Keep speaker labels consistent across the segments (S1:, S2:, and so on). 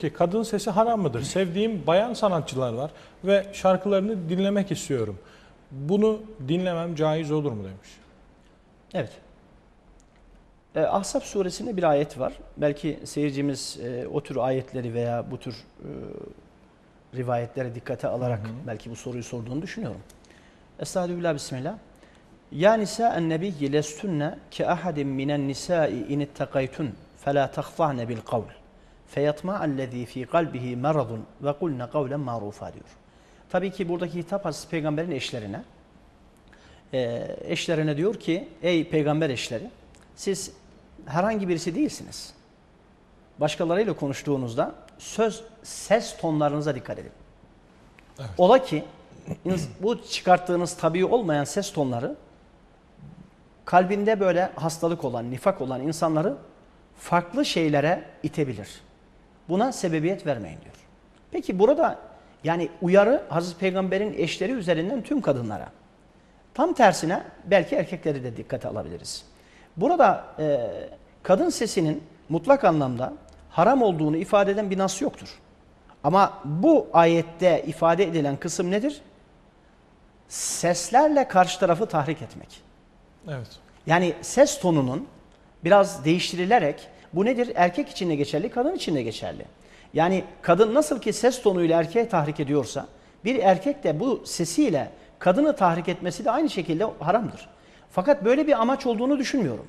S1: ki kadın sesi haram mıdır? Sevdiğim bayan sanatçılar var ve şarkılarını dinlemek istiyorum. Bunu dinlemem caiz olur mu demiş.
S2: Evet. E, Ahzab suresinde bir ayet var. Belki seyircimiz e, o tür ayetleri veya bu tür e, rivayetlere dikkate alarak belki bu soruyu sorduğunu düşünüyorum. Estağfirullah bismillah. Ya nisa'en nebiyyi lestunne ke ahadin minen nisai in ittakaytun fela tahta'ne bil kavl feyatma'allezî fî kalbihi meradun ve kulne kavlen marufa diyor. Tabii ki buradaki hitap Hazreti Peygamber'in eşlerine. Ee, eşlerine diyor ki ey peygamber eşleri siz herhangi birisi değilsiniz. Başkalarıyla konuştuğunuzda söz ses tonlarınıza dikkat edin. Ola ki bu çıkarttığınız tabii olmayan ses tonları kalbinde böyle hastalık olan, nifak olan insanları farklı şeylere itebilir. Buna sebebiyet vermeyin diyor. Peki burada yani uyarı Hazreti Peygamber'in eşleri üzerinden tüm kadınlara. Tam tersine belki erkekleri de dikkate alabiliriz. Burada e, kadın sesinin mutlak anlamda haram olduğunu ifade eden bir nas yoktur. Ama bu ayette ifade edilen kısım nedir? Seslerle karşı tarafı tahrik etmek.
S1: Evet.
S2: Yani ses tonunun biraz değiştirilerek bu nedir? Erkek için de geçerli, kadın için de geçerli. Yani kadın nasıl ki ses tonuyla erkeği tahrik ediyorsa bir erkek de bu sesiyle kadını tahrik etmesi de aynı şekilde haramdır. Fakat böyle bir amaç olduğunu düşünmüyorum.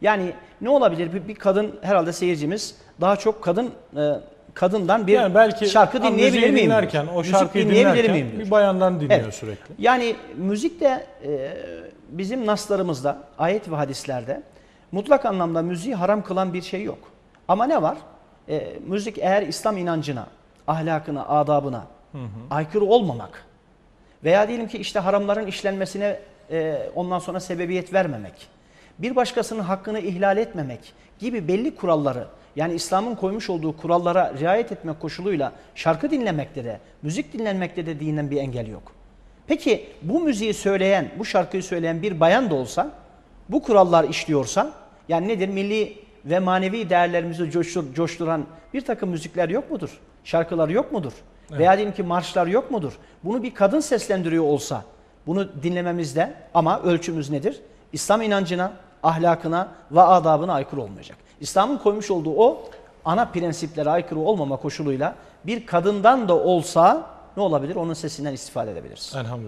S2: Yani ne olabilir? Bir, bir kadın herhalde seyircimiz daha çok kadın e, kadından bir
S1: yani belki
S2: şarkı dinleyebilir miyim?
S1: dinlerken, o
S2: Müzik
S1: şarkıyı
S2: dinleyebilir
S1: dinlerken
S2: miyim diyor.
S1: bir bayandan dinliyor
S2: Evet.
S1: sürekli.
S2: Yani müzik de e, bizim naslarımızda, ayet ve hadislerde mutlak anlamda müziği haram kılan bir şey yok. Ama ne var? E, müzik eğer İslam inancına, ahlakına, adabına aykırı olmamak veya diyelim ki işte haramların işlenmesine e, ondan sonra sebebiyet vermemek, bir başkasının hakkını ihlal etmemek gibi belli kuralları yani İslam'ın koymuş olduğu kurallara riayet etmek koşuluyla şarkı dinlemekte de, müzik dinlenmekte de dinen bir engel yok. Peki bu müziği söyleyen, bu şarkıyı söyleyen bir bayan da olsa, bu kurallar işliyorsa, yani nedir? Milli ve manevi değerlerimizi coştur, coşturan bir takım müzikler yok mudur? Şarkılar yok mudur? Veya diyelim ki marşlar yok mudur? Bunu bir kadın seslendiriyor olsa, bunu dinlememizde ama ölçümüz nedir? İslam inancına, ahlakına ve adabına aykırı olmayacak. İslam'ın koymuş olduğu o ana prensiplere aykırı olmama koşuluyla bir kadından da olsa ne olabilir? Onun sesinden istifade edebiliriz.
S1: Elhamdülillah.